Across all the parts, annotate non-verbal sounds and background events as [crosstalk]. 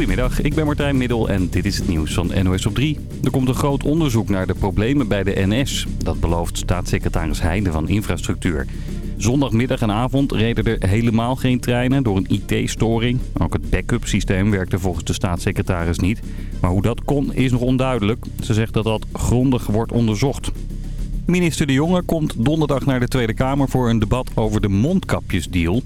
Goedemiddag, ik ben Martijn Middel en dit is het nieuws van NOS op 3. Er komt een groot onderzoek naar de problemen bij de NS. Dat belooft staatssecretaris Heijden van Infrastructuur. Zondagmiddag en avond reden er helemaal geen treinen door een IT-storing. Ook het backup systeem werkte volgens de staatssecretaris niet. Maar hoe dat kon is nog onduidelijk. Ze zegt dat dat grondig wordt onderzocht. Minister De Jonge komt donderdag naar de Tweede Kamer voor een debat over de mondkapjesdeal.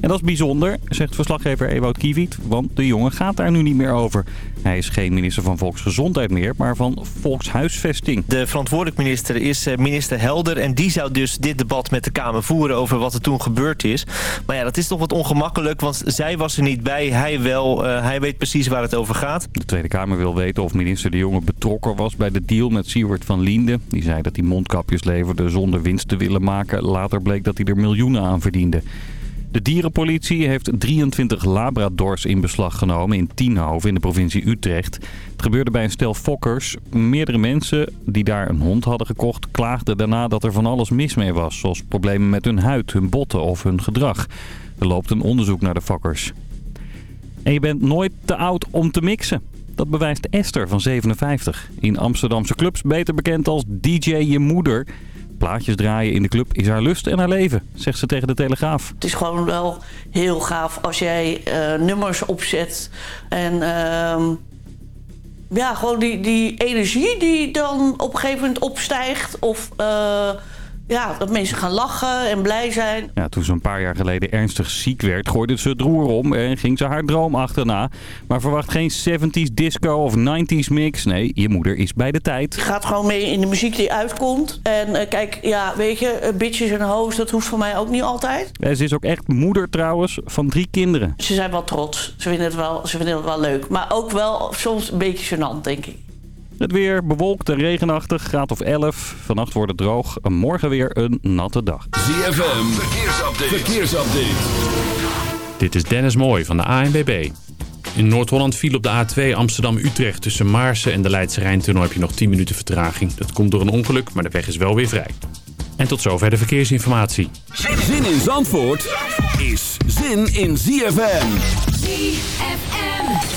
En dat is bijzonder, zegt verslaggever Ewout Kiewiet, want de jongen gaat daar nu niet meer over. Hij is geen minister van Volksgezondheid meer, maar van Volkshuisvesting. De verantwoordelijk minister is eh, minister Helder en die zou dus dit debat met de Kamer voeren over wat er toen gebeurd is. Maar ja, dat is toch wat ongemakkelijk, want zij was er niet bij, hij wel. Uh, hij weet precies waar het over gaat. De Tweede Kamer wil weten of minister De Jonge betrokken was bij de deal met Siewert van Liende. Die zei dat hij mondkapjes leverde zonder winst te willen maken. Later bleek dat hij er miljoenen aan verdiende. De dierenpolitie heeft 23 labradors in beslag genomen in Tienhoven in de provincie Utrecht. Het gebeurde bij een stel fokkers. Meerdere mensen die daar een hond hadden gekocht klaagden daarna dat er van alles mis mee was. Zoals problemen met hun huid, hun botten of hun gedrag. Er loopt een onderzoek naar de fokkers. En je bent nooit te oud om te mixen. Dat bewijst Esther van 57. In Amsterdamse clubs beter bekend als DJ Je Moeder... Plaatjes draaien in de club is haar lust en haar leven, zegt ze tegen de Telegraaf. Het is gewoon wel heel gaaf als jij uh, nummers opzet. En uh, ja, gewoon die, die energie die dan op een gegeven moment opstijgt. Of... Uh, ja, dat mensen gaan lachen en blij zijn. Ja, toen ze een paar jaar geleden ernstig ziek werd, gooide ze het roer om en ging ze haar droom achterna. Maar verwacht geen 70s disco of 90s mix. Nee, je moeder is bij de tijd. Je gaat gewoon mee in de muziek die uitkomt. En uh, kijk, ja, weet je, bitches en hoes, dat hoeft voor mij ook niet altijd. En ze is ook echt moeder trouwens van drie kinderen. Ze zijn wel trots. Ze vinden het wel, ze vinden het wel leuk. Maar ook wel soms een beetje gênant, denk ik. Het weer bewolkt en regenachtig, graad of 11. Vannacht wordt het droog. Morgen weer een natte dag. ZFM, verkeersupdate. verkeersupdate. Dit is Dennis Mooij van de ANWB. In Noord-Holland viel op de A2 Amsterdam-Utrecht tussen Maarsen en de Leidse Rijntunnel heb je nog 10 minuten vertraging. Dat komt door een ongeluk, maar de weg is wel weer vrij. En tot zover de verkeersinformatie. Zin in Zandvoort is zin in ZFM. ZFM.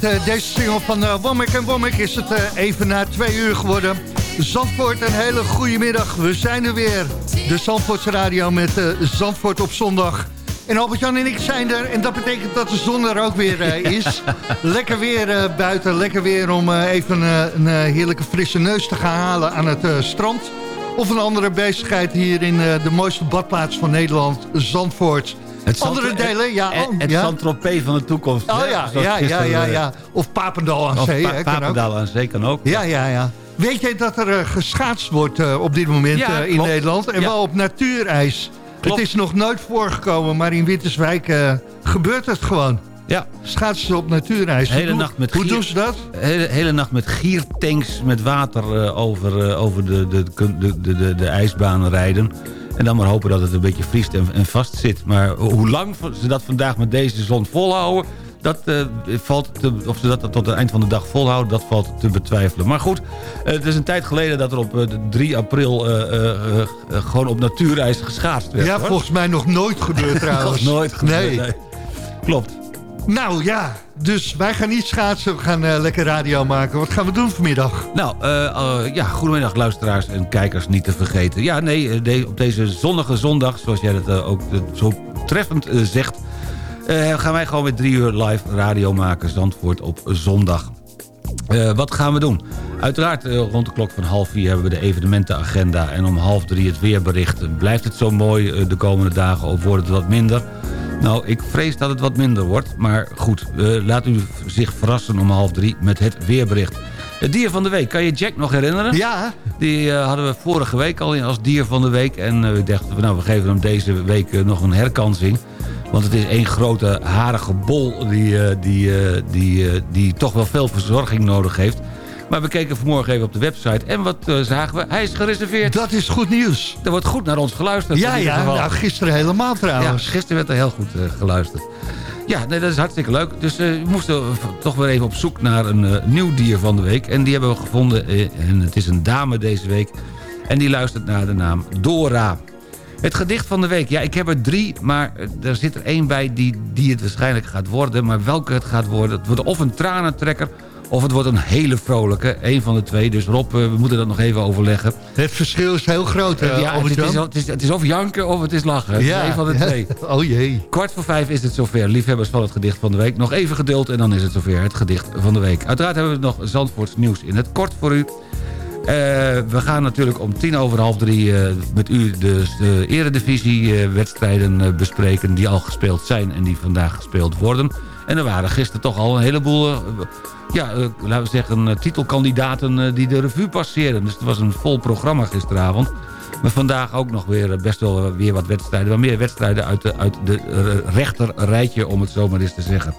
Met deze single van uh, Womack en Womack is het even na twee uur geworden. Zandvoort, een hele goede middag. We zijn er weer. De Zandvoorts Radio met Zandvoort op zondag. En Albert-Jan en ik zijn er. En dat betekent dat de zon er ook weer uh, is. [laughs] lekker weer uh, buiten. Lekker weer om uh, even een heerlijke frisse neus te gaan halen aan het strand. Of een andere bezigheid hier in de mooiste badplaats van Nederland, Zandvoort. Het andere delen, ja. Het, het ja. Saint-Tropez van de toekomst. Oh ja, ja, ja, ja, ja. Of Papendal aan zee. Pa Papendal aan zee kan ook. Ja, ja, ja. Weet je dat er uh, geschaatst wordt uh, op dit moment ja, uh, in Nederland? En ja. wel op natuurijs. Klopt. Het is nog nooit voorgekomen, maar in Winterswijk gebeurt het gewoon. Ja. Schaatsen op natuurijs. Hele hoe, nacht met hoe gier, doen ze dat? Hele, hele nacht met giertanks met water over, over de, de, de, de, de, de ijsbanen rijden. En dan maar hopen dat het een beetje vriest en, en vast zit. Maar hoe lang ze dat vandaag met deze zon volhouden... Dat, uh, valt te, of ze dat tot het eind van de dag volhouden, dat valt te betwijfelen. Maar goed, uh, het is een tijd geleden dat er op uh, 3 april gewoon op natuurreis geschaatst werd. Ja, hoor. volgens mij nog nooit gebeurd [laughs] trouwens. nog nooit gebeurd, nee. nee. Klopt. Nou ja, dus wij gaan niet schaatsen, we gaan uh, lekker radio maken. Wat gaan we doen vanmiddag? Nou, uh, uh, ja, goedemiddag luisteraars en kijkers niet te vergeten. Ja, nee, op deze zonnige zondag, zoals jij dat ook zo treffend zegt... gaan wij gewoon weer drie uur live radio maken, Zandvoort op zondag. wat gaan we doen? Uiteraard rond de klok van half vier hebben we de evenementenagenda... en om half drie het weerbericht. Blijft het zo mooi de komende dagen of wordt het wat minder... Nou, ik vrees dat het wat minder wordt. Maar goed, uh, laat u zich verrassen om half drie met het weerbericht. Het dier van de week, kan je Jack nog herinneren? Ja. Die uh, hadden we vorige week al als dier van de week. En uh, ik dacht, nou, we geven hem deze week nog een herkansing. Want het is één grote harige bol die, die, die, die toch wel veel verzorging nodig heeft. Maar we keken vanmorgen even op de website. En wat uh, zagen we? Hij is gereserveerd. Dat is goed nieuws. Er wordt goed naar ons geluisterd. Ja, ja. Nou, gisteren helemaal trouwens. Ja, gisteren werd er heel goed uh, geluisterd. Ja, nee, dat is hartstikke leuk. Dus uh, we moesten toch weer even op zoek naar een nieuw dier van de week. En die hebben we gevonden. en het is een dame deze week. En die luistert naar de naam Dora. Het gedicht van de week. Ja, ik heb er drie, maar er zit er één bij die, die het waarschijnlijk gaat worden. Maar welke het gaat worden, het wordt of een tranentrekker of het wordt een hele vrolijke, een van de twee. Dus Rob, we moeten dat nog even overleggen. Het verschil is heel groot, uh, ja, het, is, het, is, het is of janken of het is lachen. Het ja, is een van de twee. Oh jee. Kwart voor vijf is het zover. Liefhebbers van het gedicht van de week. Nog even geduld en dan is het zover. Het gedicht van de week. Uiteraard hebben we nog Zandvoorts nieuws in het kort voor u. Uh, we gaan natuurlijk om tien over half drie uh, met u de, de eredivisie wedstrijden bespreken... die al gespeeld zijn en die vandaag gespeeld worden. En er waren gisteren toch al een heleboel, uh, ja, uh, laten we zeggen, uh, titelkandidaten die de revue passeerden. Dus het was een vol programma gisteravond. Maar vandaag ook nog weer best wel weer wat wedstrijden. Wat meer wedstrijden uit de, uit de rechter rijtje, om het zo maar eens te zeggen.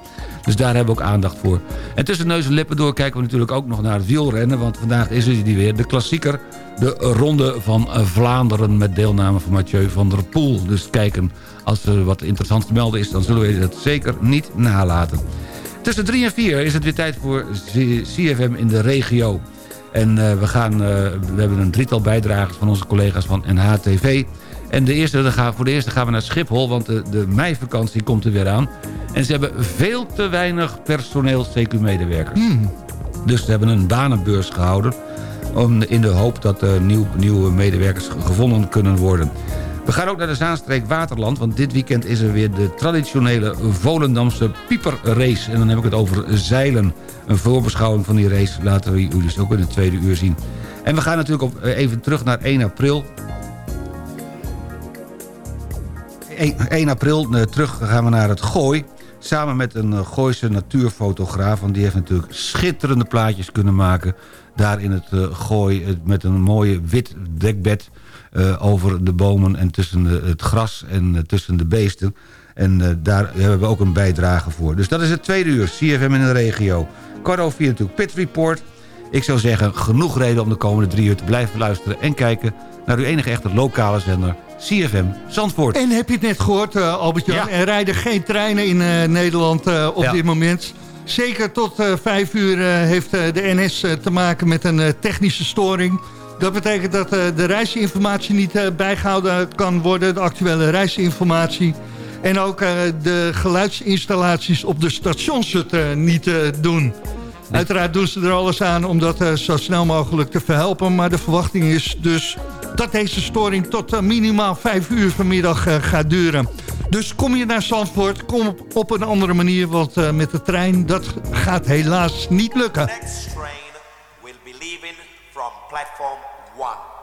Dus daar hebben we ook aandacht voor. En tussen neus en lippen door kijken we natuurlijk ook nog naar het wielrennen. Want vandaag is er die weer, de klassieker. De Ronde van Vlaanderen met deelname van Mathieu van der Poel. Dus kijken, als er wat interessants te melden is... dan zullen we dat zeker niet nalaten. Tussen 3 en 4 is het weer tijd voor CFM in de regio. En uh, we, gaan, uh, we hebben een drietal bijdragers van onze collega's van NHTV... En de eerste, de gaan, voor de eerste gaan we naar Schiphol, want de, de meivakantie komt er weer aan. En ze hebben veel te weinig personeel CQ-medewerkers. Hmm. Dus ze hebben een banenbeurs gehouden... Om, in de hoop dat er nieuw, nieuwe medewerkers gevonden kunnen worden. We gaan ook naar de Zaanstreek Waterland... want dit weekend is er weer de traditionele Volendamse pieperrace. En dan heb ik het over zeilen. Een voorbeschouwing van die race laten we jullie dus ook in het tweede uur zien. En we gaan natuurlijk op, even terug naar 1 april... 1 april uh, terug gaan we naar het Gooi. Samen met een uh, Gooise natuurfotograaf. Want die heeft natuurlijk schitterende plaatjes kunnen maken. Daar in het Gooi met een mooie wit dekbed. Over de bomen en tussen het gras en tussen de beesten. En daar hebben we ook een bijdrage voor. Dus dat is het tweede uur. CFM in de regio. Kwart over vier natuurlijk Pit Report. Ik zou zeggen, genoeg reden om de komende drie uur te blijven luisteren... en kijken naar uw enige echte lokale zender... CFM Zandvoort. En heb je het net gehoord, uh, Albert-Jan? Ja. Er rijden geen treinen in uh, Nederland uh, op Ja. dit moment. Zeker tot vijf uur heeft de NS te maken met een technische storing. Dat betekent dat de reisinformatie niet bijgehouden kan worden, de actuele reisinformatie. En ook de geluidsinstallaties op de stations het niet doen. Uiteraard doen ze er alles aan om dat zo snel mogelijk te verhelpen. Maar de verwachting is dus dat deze storing tot minimaal 5 uur vanmiddag gaat duren. Dus kom je naar Zandvoort, kom op, op een andere manier, want uh, met de trein, dat gaat helaas niet lukken. platform one.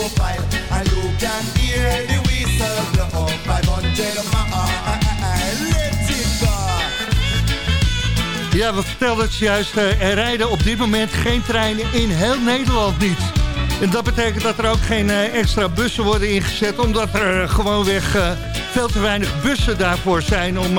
From platform 1. juist, uh, er rijden op dit moment geen treinen in heel Nederland niet. En dat betekent dat er ook geen uh, extra bussen worden ingezet... omdat er uh, gewoonweg veel te weinig bussen daarvoor zijn... om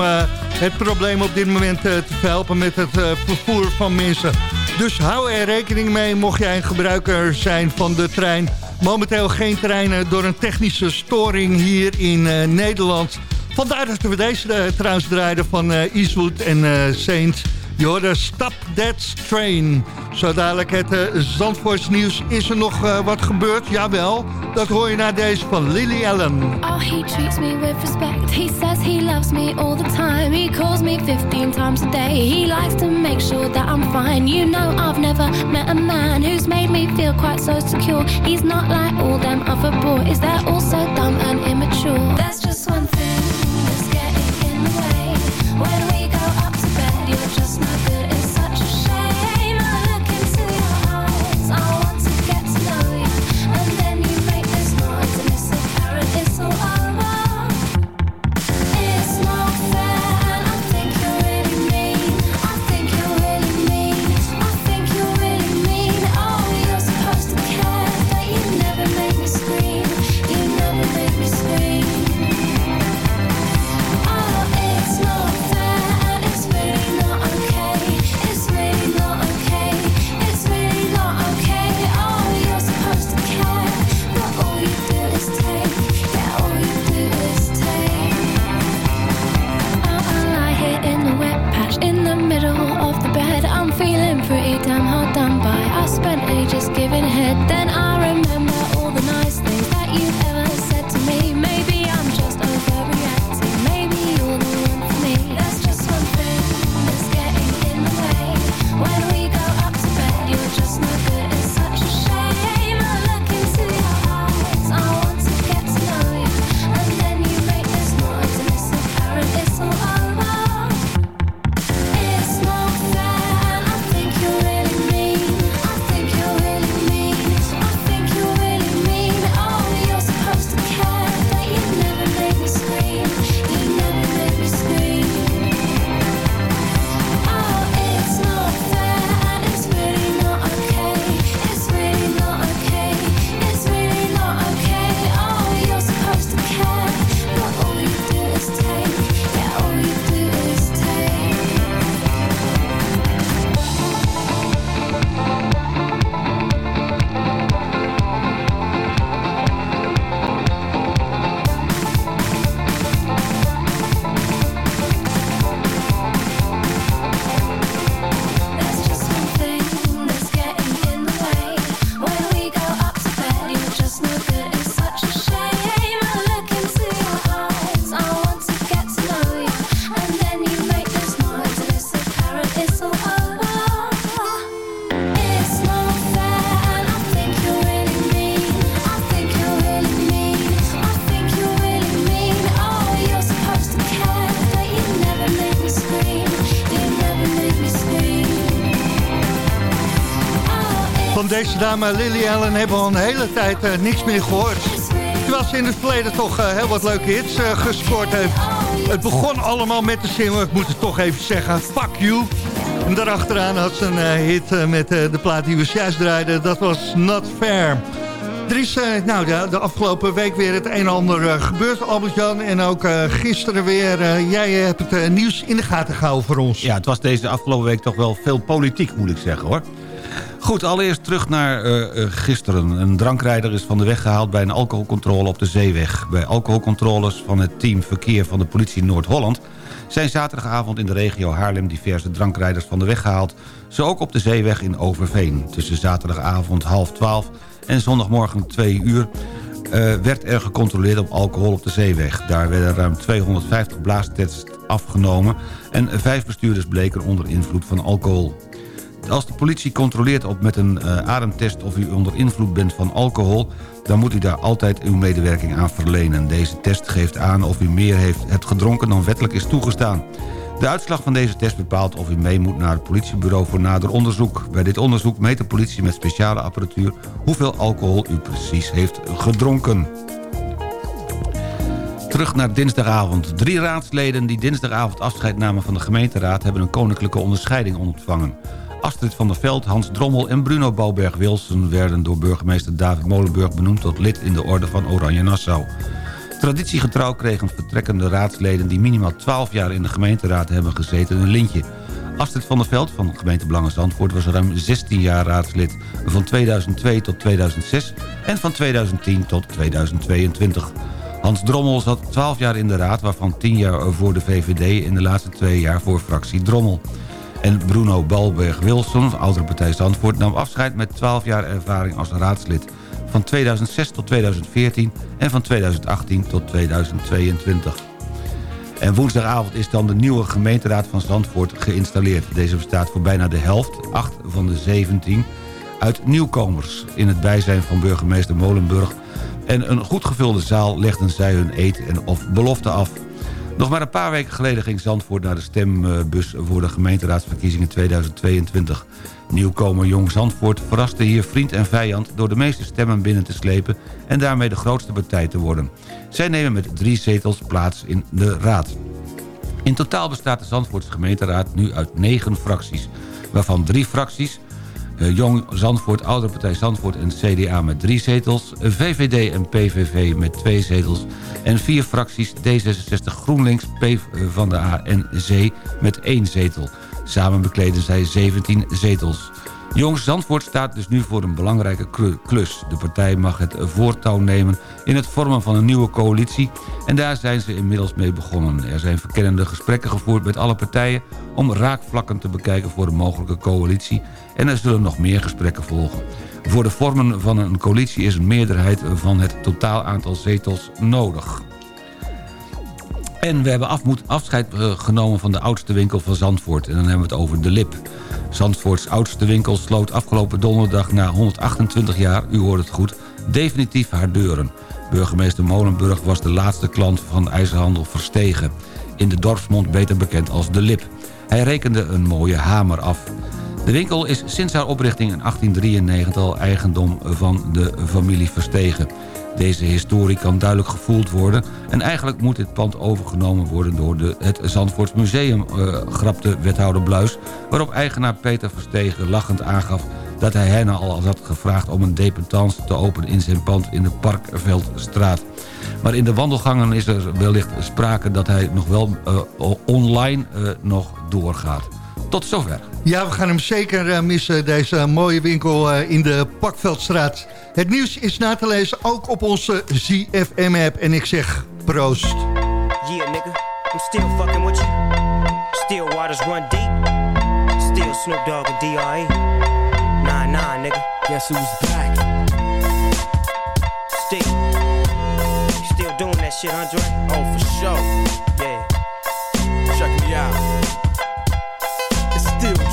het probleem op dit moment te helpen met het vervoer van mensen. Dus hou er rekening mee mocht jij een gebruiker zijn van de trein. Momenteel geen treinen door een technische storing hier in Nederland. Vandaar dat we deze trouwens draaiden van Eastwood en Saint... Je hoorde Stop That Train. Zo dadelijk het uh, Zandvoorts nieuws. Is er nog uh, wat gebeurd? Jawel, dat hoor je na deze van Lily Allen. Oh, he treats me with respect. He says he loves me all the time. He calls me 15 times a day. He likes to make sure that I'm fine. You know I've never met a man who's made me feel quite so secure. He's not like all them other boys. They're all so dumb and immature. There's just one thing that's getting in the way. I ages giving head, then I dame Lily Allen hebben al een hele tijd eh, niks meer gehoord. Terwijl ze in het verleden toch eh, heel wat leuke hits eh, gescoord heeft. Het begon allemaal met de single, ik moet het toch even zeggen, Fuck You. En daarachteraan had ze een hit met de plaat die we juist draaiden. Dat was Not Fair. Er is nou, de, de afgelopen week weer het een en ander gebeurd, Albert-Jan. En ook gisteren weer. jij hebt het nieuws in de gaten gehouden voor ons. Ja, het was deze afgelopen week toch wel veel politiek, moet ik zeggen hoor. Goed, allereerst terug naar eh, eh, gisteren. Een drankrijder is van de weg gehaald bij een alcoholcontrole op de zeeweg. Bij alcoholcontroles van het team verkeer van de politie Noord-Holland... zijn zaterdagavond in de regio Haarlem diverse drankrijders van de weg gehaald. Zo ook op de zeeweg in Overveen. Tussen zaterdagavond half twaalf en zondagmorgen twee uur... eh, werd er gecontroleerd op alcohol op de zeeweg. Daar werden ruim 250 blaastests afgenomen... en vijf bestuurders bleken onder invloed van alcohol. Als de politie controleert op met een eh, ademtest of u onder invloed bent van alcohol... dan moet u daar altijd uw medewerking aan verlenen. Deze test geeft aan of u meer heeft gedronken dan wettelijk is toegestaan. De uitslag van deze test bepaalt of u mee moet naar het politiebureau voor nader onderzoek. Bij dit onderzoek meet de politie met speciale apparatuur... hoeveel alcohol u precies heeft gedronken. Terug naar dinsdagavond. Drie raadsleden die dinsdagavond afscheid namen van de gemeenteraad... hebben een koninklijke onderscheiding ontvangen. Astrid van der Veld, Hans Drommel en Bruno Bouwberg-Wilson... werden door burgemeester David Molenburg benoemd tot lid in de orde van Oranje Nassau. Traditiegetrouw kregen vertrekkende raadsleden... die minimaal 12 jaar in de gemeenteraad hebben gezeten een lintje. Astrid van der Veld van gemeente Belangen Zandvoort... was ruim 16 jaar raadslid van 2002 tot 2006... en van 2010 tot 2022. Hans Drommel zat 12 jaar in de raad... waarvan 10 jaar voor de VVD en de laatste twee jaar voor fractie Drommel. En Bruno Balberg-Wilson, oudere partij Zandvoort... nam afscheid met 12 jaar ervaring als raadslid. Van 2006 tot 2014 en van 2018 tot 2022. En woensdagavond is dan de nieuwe gemeenteraad van Zandvoort geïnstalleerd. Deze bestaat voor bijna de helft, 8 van de 17, uit nieuwkomers. In het bijzijn van burgemeester Molenburg en een goed gevulde zaal legden zij hun eet en of belofte af. Nog maar een paar weken geleden ging Zandvoort naar de stembus voor de gemeenteraadsverkiezingen 2022. Nieuwkomer Jong Zandvoort verraste hier vriend en vijand door de meeste stemmen binnen te slepen en daarmee de grootste partij te worden. Zij nemen met drie zetels plaats in de raad. In totaal bestaat de Zandvoortse gemeenteraad nu uit negen fracties, waarvan drie fracties Jong Zandvoort, Oudere Partij Zandvoort en CDA met drie zetels... VVD en PVV met twee zetels... en vier fracties D66 GroenLinks, PvdA en Z met één zetel. Samen bekleden zij 17 zetels. Jong Zandvoort staat dus nu voor een belangrijke klu- klus. De partij mag het voortouw nemen in het vormen van een nieuwe coalitie... en daar zijn ze inmiddels mee begonnen. Er zijn verkennende gesprekken gevoerd met alle partijen... om raakvlakken te bekijken voor een mogelijke coalitie... en er zullen nog meer gesprekken volgen. Voor de vormen van een coalitie is een meerderheid van het totaal aantal zetels nodig. En we hebben afscheid eh, genomen van de oudste winkel van Zandvoort. En dan hebben we het over De Lip. Zandvoorts oudste winkel sloot afgelopen donderdag na 128 jaar, u hoort het goed, definitief haar deuren. Burgemeester Molenburg was de laatste klant van IJzerhandel Verstegen. In de dorpsmond beter bekend als De Lip. Hij rekende een mooie hamer af. De winkel is sinds haar oprichting in 1893 al eigendom van de familie Verstegen. Deze historie kan duidelijk gevoeld worden... en eigenlijk moet dit pand overgenomen worden door de, het Zandvoorts Museum... eh, grapte wethouder Bluis, waarop eigenaar Peter Verstegen lachend aangaf... dat hij hen al had gevraagd om een dependance te openen in zijn pand in de Parkveldstraat. Maar in de wandelgangen is er wellicht sprake dat hij nog wel eh, online eh, nog doorgaat. Tot zover. Ja, we gaan hem zeker eh, missen, deze mooie winkel eh, in de Pakveldstraat. Het nieuws is na te lezen ook op onze ZFM-app. En ik zeg proost. Yeah, nigga, I'm still fucking with you. Still waters run deep. Still Snoop Dogg and D.R.E. Nah, nah, nigga. Guess who's back? Still. Still doing that shit, Andre? Oh, for sure.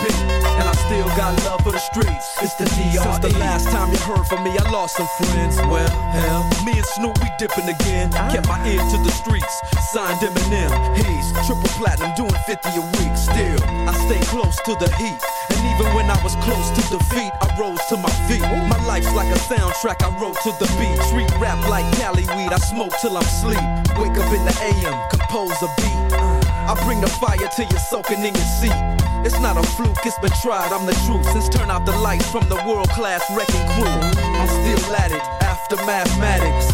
and I still got love for the streets. It's the DR. Since the last time you heard from me, I lost some friends. Well, hell, me and Snoop we dipping again. Ah. Kept my ear to the streets, signed Eminem. He's triple platinum, doing 50 a week. Still, I stay close to the heat, and even when I was close to defeat, I rose to my feet. My life's like a soundtrack I wrote to the beat. Street rap like Cali weed, I smoke till I'm sleep. Wake up in the AM, compose a beat. Ah. I bring the fire till you're soaking in your seat. It's not a fluke, it's been tried, I'm the truth. Since turn out the lights from the world class wrecking crew, I'm still at it after mathematics.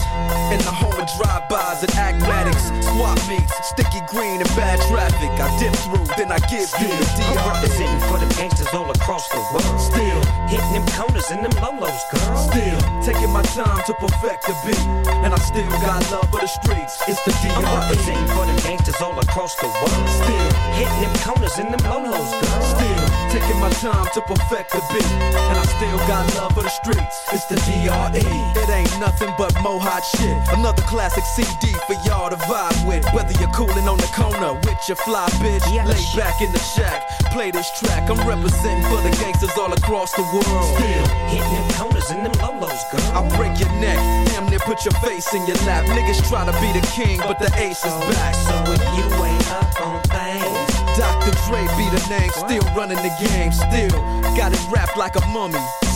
In the home of drive-bys and acmatics, swap meets, sticky green and bad traffic. I dip through, then I give you the I'm DR. representing for them gangsters all across the world. Still, Hitting them corners and them lolos, girl. still taking my time to perfect the beat, and I still got love for the streets. It's the I'm DR. representing for them gangsters all across the world. Still. Hitting them corners and them lolos, girl. Still taking my time to perfect the beat, and I still got love for the streets. It's the DRE. It ain't nothing but mohawk shit. Another classic CD for y'all to vibe with. Whether you're cooling on the corner with your fly bitch, lay back in the shack, play this track. I'm representing for the gangsters all across the world. Still hitting them corners and them lolos, girl. I'll break your neck, damn near put your face in your lap. Niggas try to be the king, but the ace is oh, back. So if you ain't up on things. Dr. Dre be the name, still running the game, still got it wrapped like a mummy.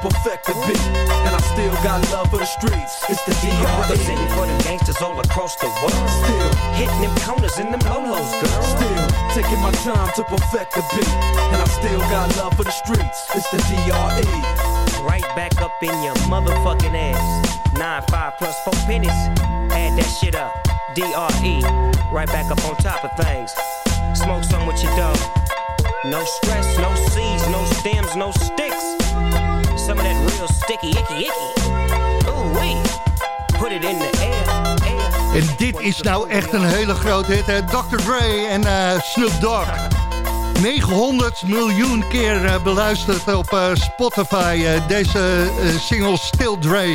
perfect the beat, and I still got love for the streets. It's the D.R.E. representing for them gangsters all across the world. Still, Hitting them corners and them lolos, girl. still taking my time to perfect the beat, and I still got love for the streets. It's the D.R.E. Right back up in your motherfucking ass. Nine, five plus four pennies. Add that shit up. D-R-E. Right back up on top of things. Smoke some with your dog. No stress, no seeds, no stems, no sticks. Real sticky, icky, icky. Put it in the air. En dit is nou echt een hele grote hit, hè? Dr. Dre en eh, Snoop Dogg. 900 miljoen keer eh, beluisterd op eh, Spotify, deze single Still Dre.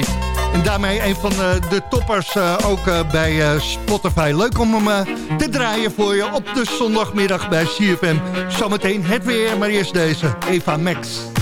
En daarmee een van de toppers ook bij Spotify. Leuk om hem te draaien voor je op de zondagmiddag bij CFM. Zometeen het weer, maar eerst deze, Eva Max.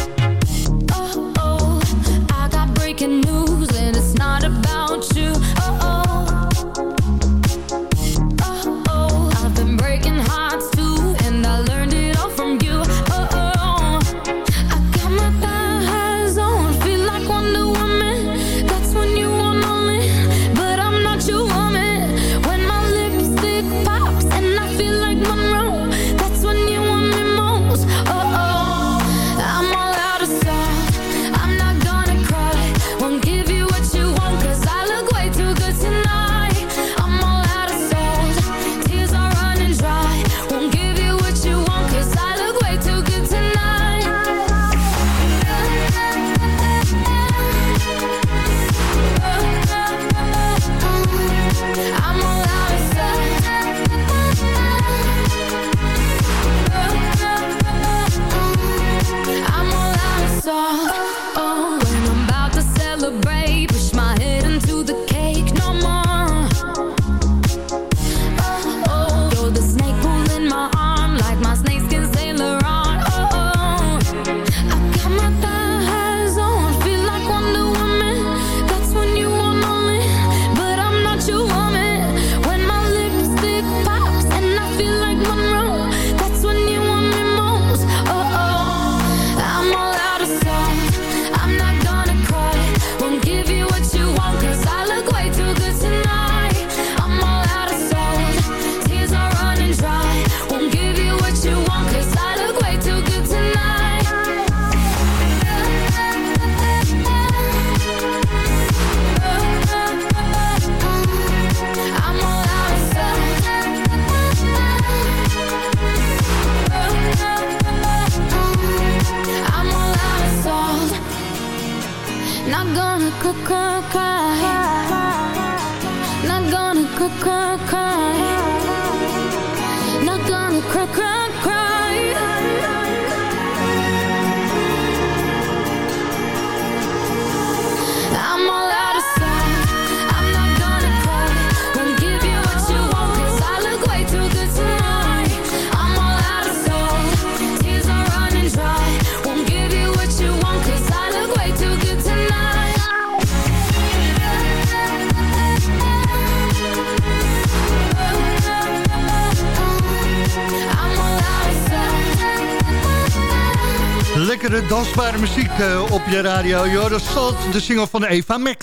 Lekkere dansbare muziek eh, op je radio. Joh, dat Salt, de single van Eva Max.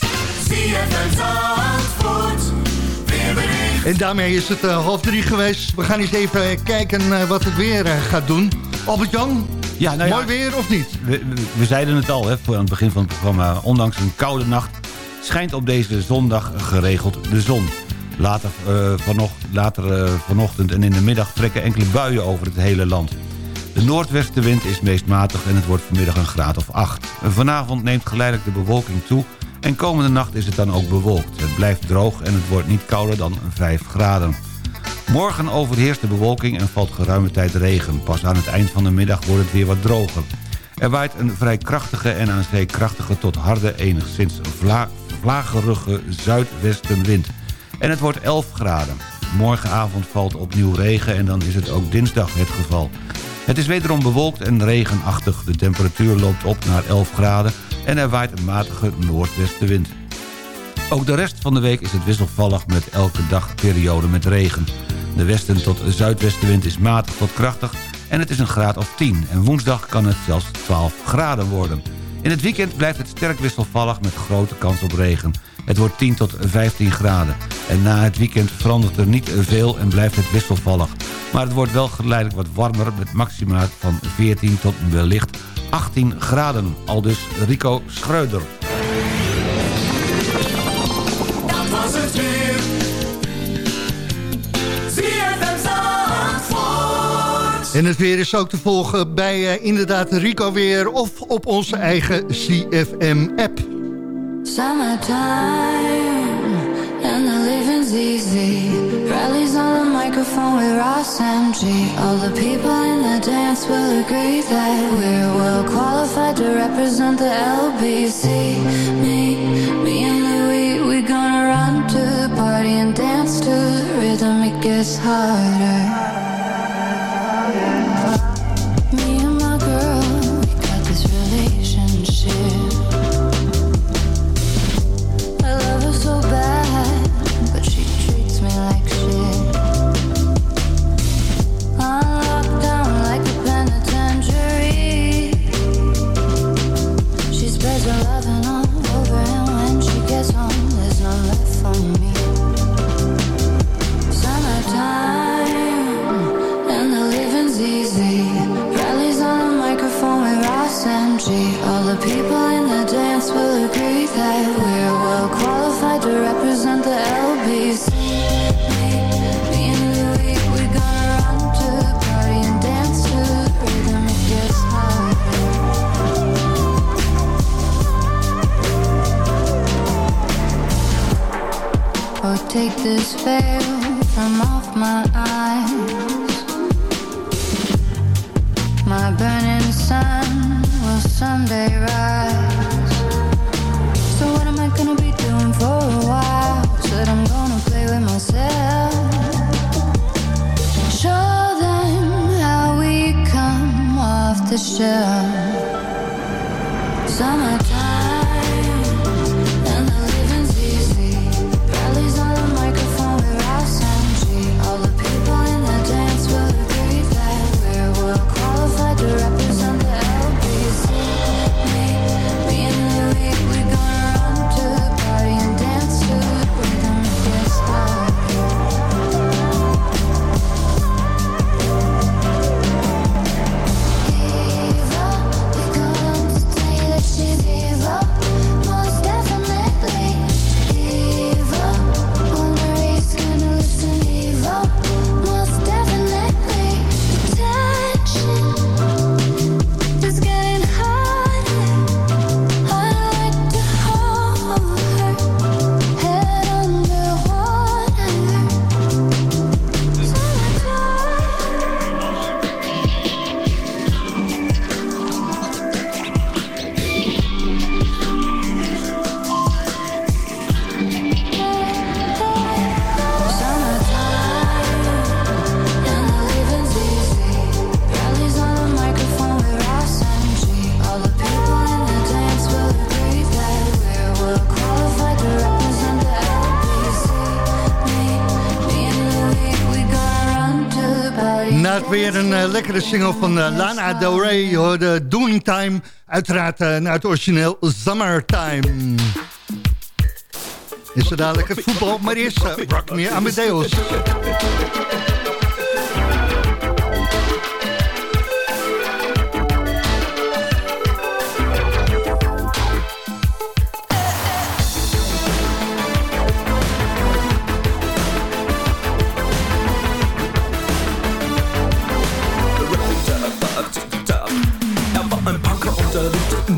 En daarmee is het eh, half drie geweest. We gaan eens even kijken eh, wat het weer gaat doen. Albert-Jan, Ja, mooi weer of niet? We, we- we zeiden het al hè, voor aan het begin van het programma. Ondanks een koude nacht schijnt op deze zondag geregeld de zon. Later, vanocht, later vanochtend en in de middag trekken enkele buien over het hele land. De noordwestenwind is meest matig en het wordt vanmiddag een graad of 8. Vanavond neemt geleidelijk de bewolking toe en komende nacht is het dan ook bewolkt. Het blijft droog en het wordt niet kouder dan 5 graden. Morgen overheerst de bewolking en valt geruime tijd regen. Pas aan het eind van de middag wordt het weer wat droger. Er waait een vrij krachtige en aan zee krachtige tot harde enigszins vla vlagerige zuidwestenwind. En het wordt 11 graden. Morgenavond valt opnieuw regen en dan is het ook dinsdag het geval. Het is wederom bewolkt en regenachtig. De temperatuur loopt op naar 11 graden en er waait een matige noordwestenwind. Ook de rest van de week is het wisselvallig met elke dag periode met regen. De westen tot zuidwestenwind is matig tot krachtig en het is een graad of 10. En woensdag kan het zelfs 12 graden worden. In het weekend blijft het sterk wisselvallig met grote kans op regen. Het wordt 10 tot 15 graden. En na het weekend verandert er niet veel en blijft het wisselvallig. Maar het wordt wel geleidelijk wat warmer met maxima van 14 tot wellicht 18 graden. Al dus Rico Schreuder. Dat was het weer. En het weer is ook te volgen bij eh, inderdaad Rico weer... of op onze eigen CFM-app. Summertime and the living's easy. Rallies on the microphone with Ross and G. All the people in the dance will agree that we're well qualified to represent the LBC. Me, me and Louis, we gonna run to the party and dance to the rhythm. It gets harder. Take this veil from off my eyes. My burning sun will someday rise. So what am I gonna be doing for a while? Said I'm gonna play with myself. Show them how we come off the shelf. Summertime lekkere single van eh, Lana Del Rey. Hoorde Doing Time. Uiteraard eh, naar het origineel Summertime. Is er dadelijk het voetbal, maar eerst uh, Rock Me Amadeus.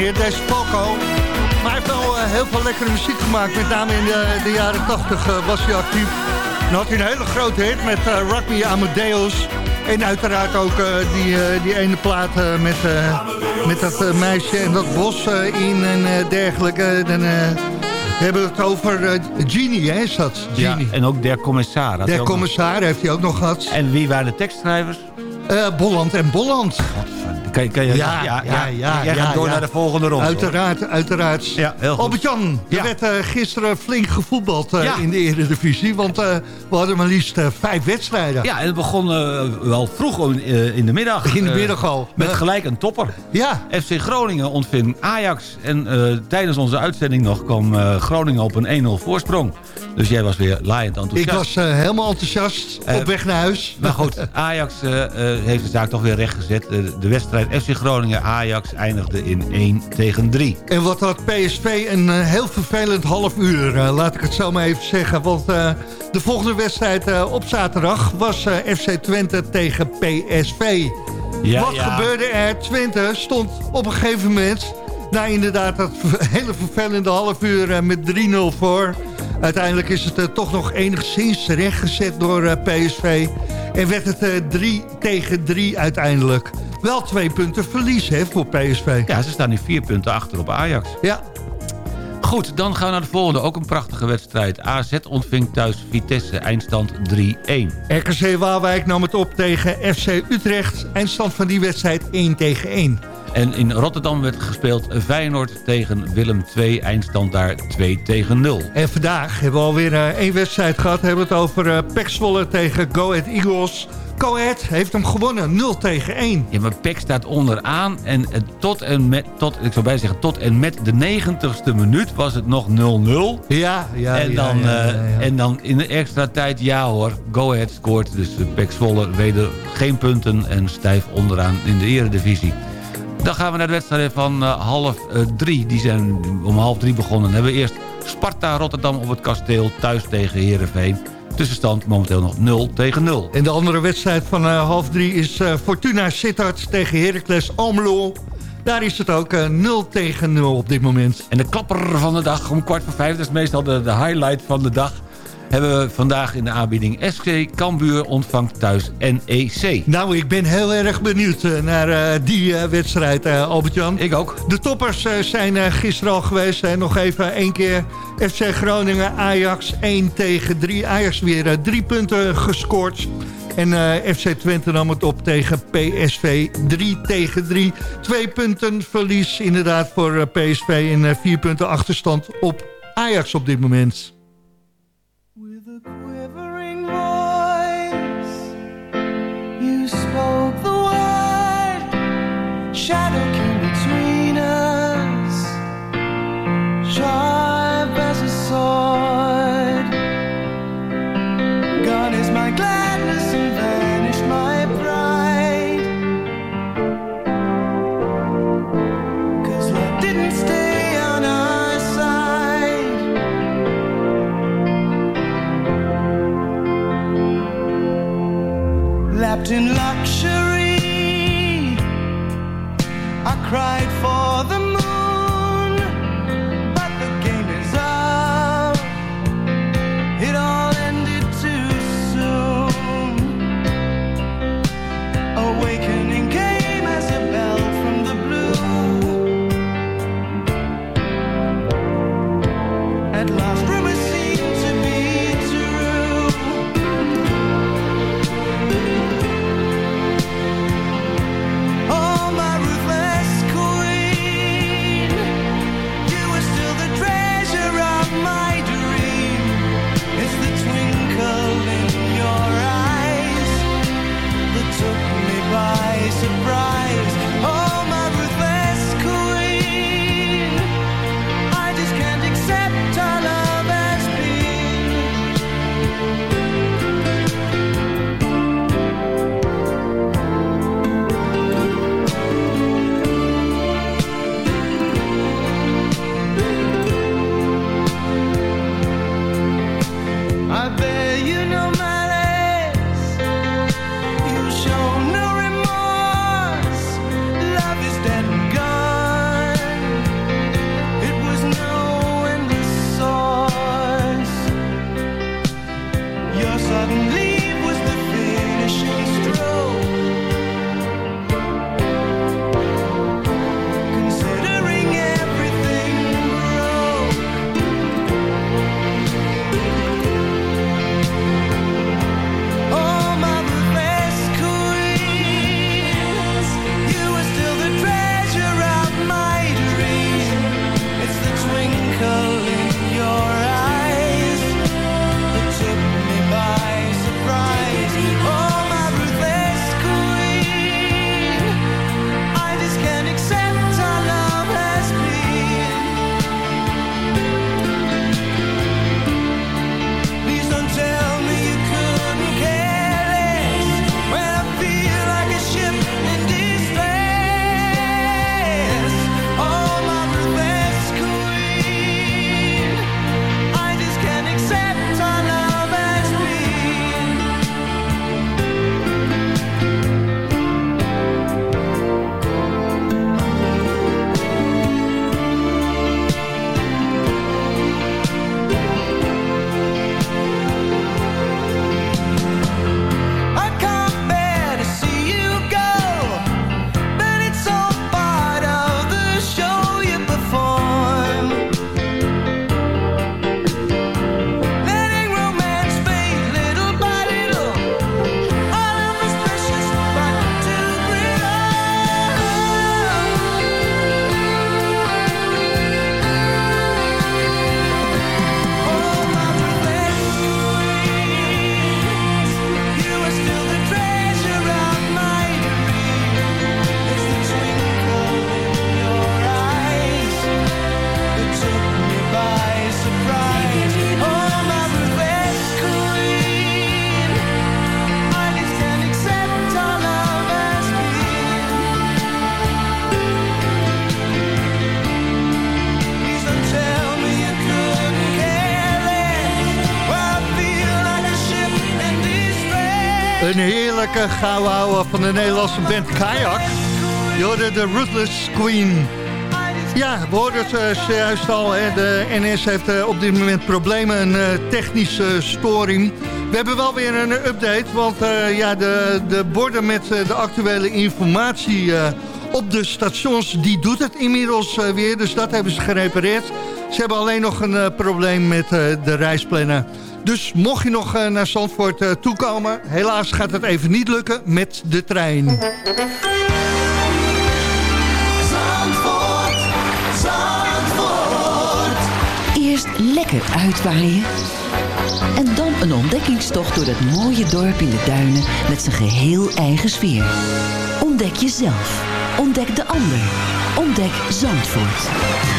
meer, deze Poco. Maar hij heeft wel eh, heel veel lekkere muziek gemaakt. Met name in de, de jaren 80 was hij actief. Dan had hij een hele grote hit met eh, Rock Me Amadeus. En uiteraard ook eh, die, eh, die ene plaat eh, met, eh, met dat eh, meisje en dat bos eh, in en eh, dergelijke. Dan eh, hebben we het over eh, Genie, hè, is dat? Ja, Genie. en ook Der Commissar. had hij Der ook nog. commissar heeft hij ook nog gehad. En wie waren de tekstschrijvers? Eh, Bolland en Bolland. Kan, je- kan je, Ja, ja, ja, Jij gaat door naar de volgende ronde. hoor. Uiteraard, uiteraard. Ja. Albert-Jan, er Ja. werd eh, gisteren flink gevoetbald eh, in de Eredivisie. Want eh, we hadden maar liefst vijf wedstrijden. Ja, en het begon wel vroeg in, in de middag. In de middag al. Met gelijk een topper. Ja, FC Groningen ontving Ajax. En tijdens onze uitzending nog kwam Groningen op een 1-0 voorsprong. Dus jij was weer laaiend ik enthousiast. was eh, helemaal enthousiast Eh, op weg naar huis. Maar goed, Ajax eh, eh, heeft de zaak toch weer rechtgezet. Eh, de wedstrijd FC Groningen-Ajax eindigde in 1 tegen 3. En wat had PSV een eh, heel vervelend half uur, eh, laat ik het zo maar even zeggen. Want eh, de volgende wedstrijd eh, op zaterdag was eh, FC Twente tegen PSV. Ja, Wat ja. gebeurde er? Twente stond op een gegeven moment... na inderdaad dat [laughs] hele vervelende half uur eh, met 3-0 voor. Uiteindelijk is het eh, toch nog enigszins rechtgezet door eh, PSV. En werd het eh, 3 tegen 3 uiteindelijk. Wel twee punten verlies hè, voor PSV. Ja, ze staan nu vier punten achter op Ajax. Ja, Goed, dan gaan we naar de volgende. Ook een prachtige wedstrijd. AZ ontving thuis Vitesse, eindstand 3-1. RKC Waalwijk nam het op tegen FC Utrecht. Eindstand van die wedstrijd 1 tegen 1. En in Rotterdam werd gespeeld Feyenoord tegen Willem 2, eindstand daar 2 tegen 0. En vandaag hebben we alweer eh, één wedstrijd gehad. We hebben het over uh, Pek tegen Go Ahead Eagles. Go Ahead heeft hem gewonnen, 0 tegen 1. Ja, maar PEC staat onderaan en eh, tot en met, tot, ik zou zeggen, tot en met de 90ste minuut was het nog 0-0. Ja, ja, en, ja, dan, ja, en dan in de extra tijd, ja hoor, Go Ahead scoort. Dus uh, PEC Zwolle weder geen punten en stijf onderaan in de eredivisie. Dan gaan we naar de wedstrijden van uh, half uh, drie. Die zijn om half drie begonnen. Dan hebben we eerst Sparta Rotterdam op het kasteel thuis tegen Heerenveen. Tussenstand momenteel nog 0 tegen 0. En de andere wedstrijd van eh, half drie is eh, Fortuna Sittard tegen Heracles Almelo. Daar is het ook eh, 0 tegen 0 op dit moment. En de klapper van de dag om kwart voor vijf, dat is meestal de, de highlight van de dag... hebben we vandaag in de aanbieding SC Cambuur ontvangt thuis NEC. Nou, ik ben heel erg benieuwd eh, naar eh, die eh, wedstrijd, eh, Albert-Jan. Ik ook. De toppers zijn gisteren al geweest. Hè. Nog even één keer FC Groningen, Ajax 1 tegen 3. Ajax weer drie punten gescoord. En FC Twente nam het op tegen PSV 3 tegen 3. Twee punten verlies inderdaad voor PSV en vier punten achterstand op Ajax op dit moment. Ouwe van de Nederlandse band Kayak. Je de Ruthless Queen. Ja, we hoorden het eh, zojuist al. De NS heeft eh, op dit moment problemen, een eh, technische storing. We hebben wel weer een update, want ja, de, de borden met de actuele informatie op de stations, die doet het inmiddels weer. Dus dat hebben ze gerepareerd. Ze hebben alleen nog een probleem met de reisplanner. Dus mocht je nog eh, naar Zandvoort eh, toekomen, helaas gaat het even niet lukken met de trein. Zandvoort, Zandvoort. Eerst lekker uitwaaien. En dan een ontdekkingstocht door dat mooie dorp in de duinen met zijn geheel eigen sfeer. Ontdek jezelf. Ontdek de ander. Ontdek Zandvoort. Zandvoort,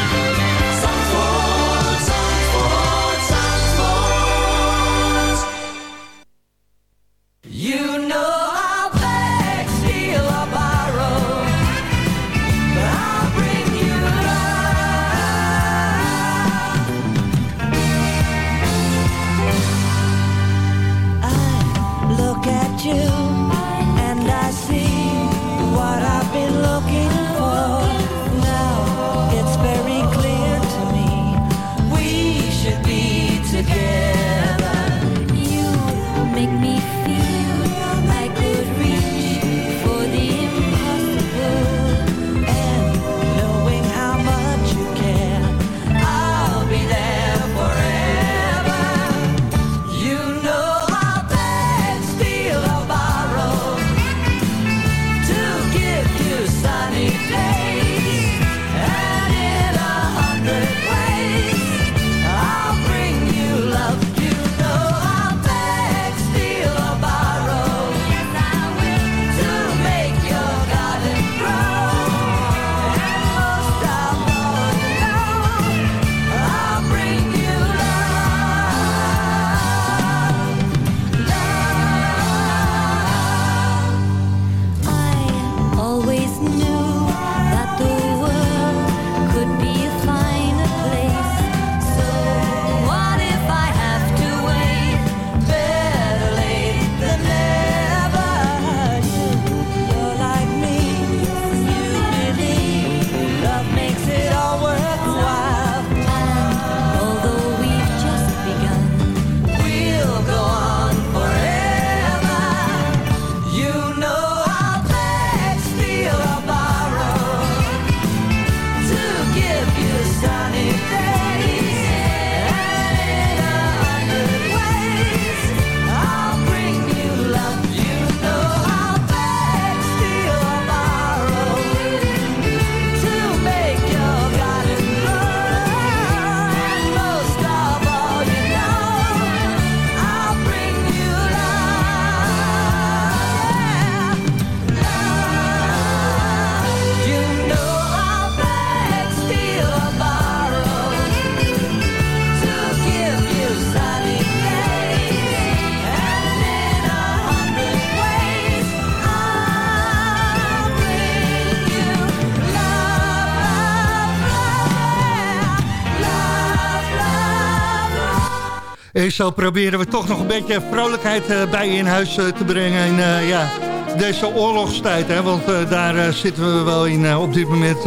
En zo proberen we toch nog een beetje vrolijkheid eh, bij in huis eh, te brengen. in eh, ja, deze oorlogstijd. Hè? Want daar zitten we wel in op dit moment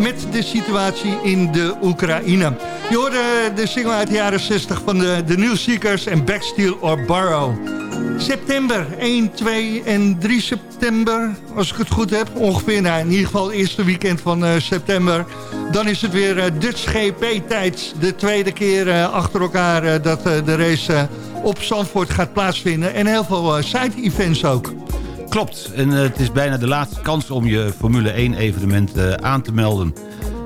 met de situatie in de Oekraïne. Je hoorde de single uit de jaren 60 van de, de New Seekers en Backsteel or Borrow. September, 1, 2 en 3 september, als ik het goed heb. Ongeveer, nou, in ieder geval het eerste weekend van september. Dan is het weer eh, Dutch GP-tijd. De tweede keer eh, achter elkaar eh, dat de race op Zandvoort gaat plaatsvinden. En heel veel side-events ook. Klopt, en het is bijna de laatste kans om je Formule 1 evenement eh, aan te melden.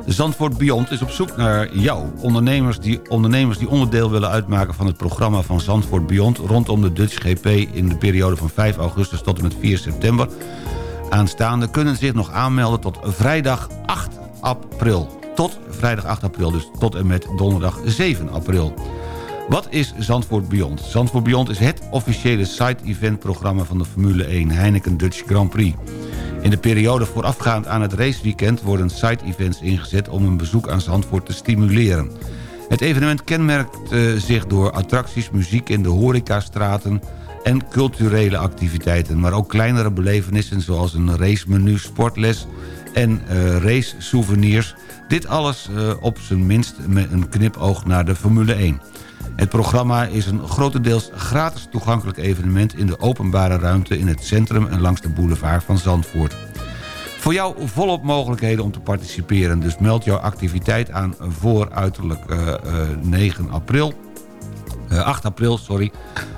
Zandvoort Beyond is op zoek naar jou. Ondernemers die, ondernemers die onderdeel willen uitmaken van het programma van Zandvoort Beyond... rondom de Dutch GP in de periode van 5 augustus tot en met 4 september... aanstaande kunnen zich nog aanmelden tot vrijdag 8 april. Tot vrijdag 8 april, dus tot en met donderdag 7 april. Wat is Zandvoort Beyond? Zandvoort Beyond is het officiële side-event-programma van de Formule 1 Heineken Dutch Grand Prix. In de periode voorafgaand aan het raceweekend worden side-events ingezet om een bezoek aan Zandvoort te stimuleren. Het evenement kenmerkt eh, zich door attracties, muziek in de horecastraten en culturele activiteiten. Maar ook kleinere belevenissen zoals een racemenu, sportles en eh race souvenirs. Dit alles eh, op zijn minst met een knipoog naar de Formule 1. Het programma is een grotendeels gratis toegankelijk evenement... in de openbare ruimte in het centrum en langs de boulevard van Zandvoort. Voor jou volop mogelijkheden om te participeren. Dus meld jouw activiteit aan voor uiterlijk eh, eh, 9 april. Eh, 8 april, sorry.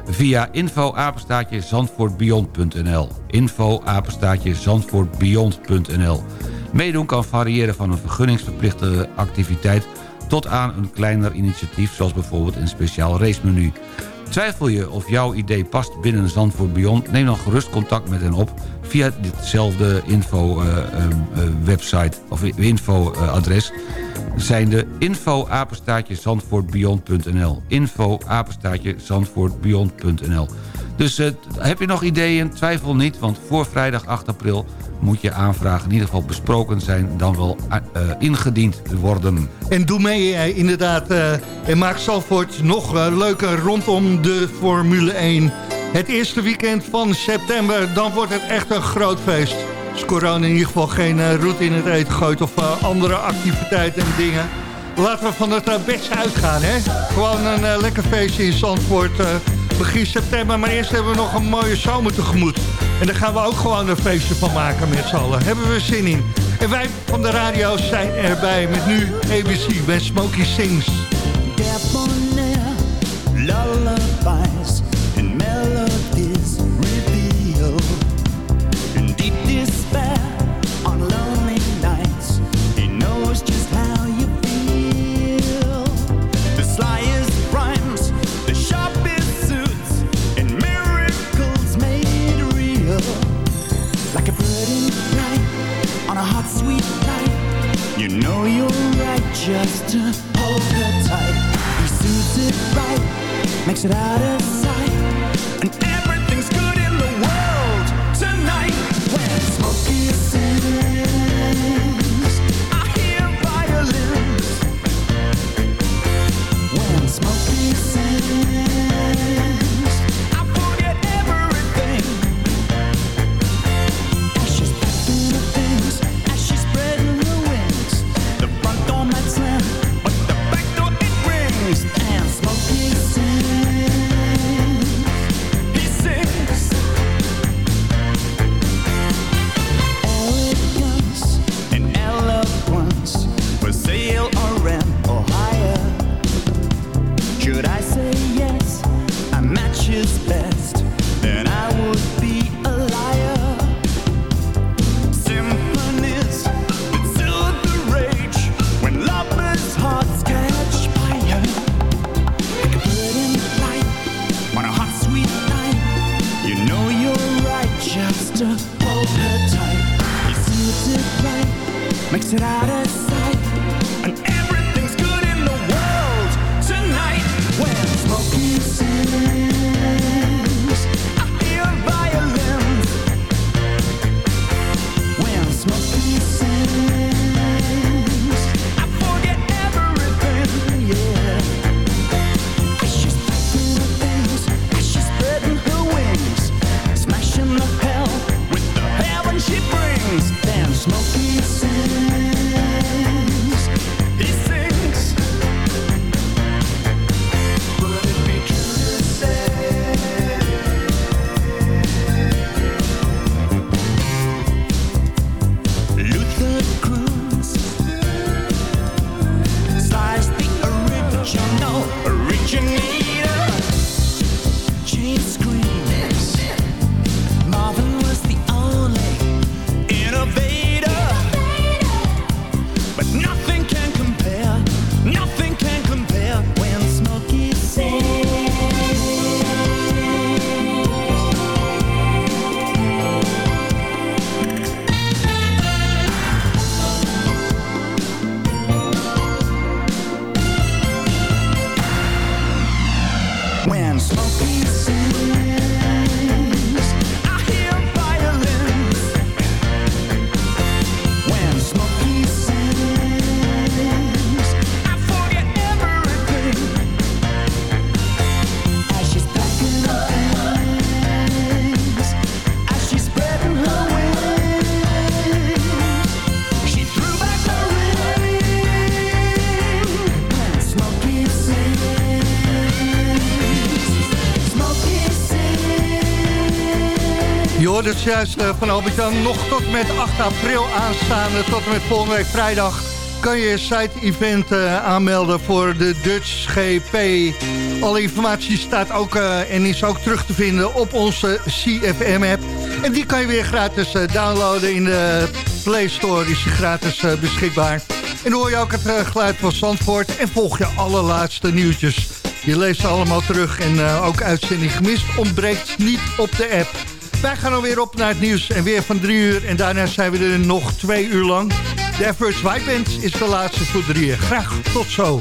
Via info apenstaatje zandvoortbeyond.nl info apenstaatje zandvoortbeyond.nl Meedoen kan variëren van een vergunningsverplichte activiteit... tot aan een kleiner initiatief zoals bijvoorbeeld een speciaal racemenu. Twijfel je of jouw idee past binnen Zandvoort Beyond... neem dan gerust contact met hen op via ditzelfde info-website of info-adres... zijn de info apenstaatje zandvoortbeyond.nl info apenstaatje zandvoortbeyond.nl Dus eh, heb je nog ideeën? Twijfel niet, want voor vrijdag 8 april moet je aanvragen in ieder geval besproken zijn... dan wel eh, ingediend worden. En doe mee eh, inderdaad eh, en maak Zalvoort nog eh, leuker rondom de Formule 1. Het eerste weekend van september, dan wordt het echt een groot feest. Als corona in ieder geval geen eh, route in het eten gooit of eh, andere activiteiten en dingen. Laten we van het eh, beste uitgaan, hè? Gewoon een lekker feestje in Zandvoort begin september. Maar eerst hebben we nog een mooie zomer tegemoet. En daar gaan we ook gewoon een feestje van maken met z'n allen. Hebben we zin in. En wij van de radio zijn erbij met nu ABC bij Smokey Sings. Debonair out of juist eh, van Albert-Jan. Nog tot met 8 april aanstaande, tot en met volgende week vrijdag... kan je site-event eh, aanmelden voor de Dutch GP. Alle informatie staat ook eh, en is ook terug te vinden op onze CFM-app. En die kan je weer gratis downloaden in de Play Store. Is die gratis eh, beschikbaar. En hoor je ook het geluid van Zandvoort en volg je alle laatste nieuwtjes. Je leest allemaal terug en ook uitzending gemist ontbreekt niet op de app. Wij gaan alweer op naar het nieuws en weer van drie uur. En daarna zijn we er nog twee uur lang. De Everest White Band is de laatste voor drieën. Graag tot zo.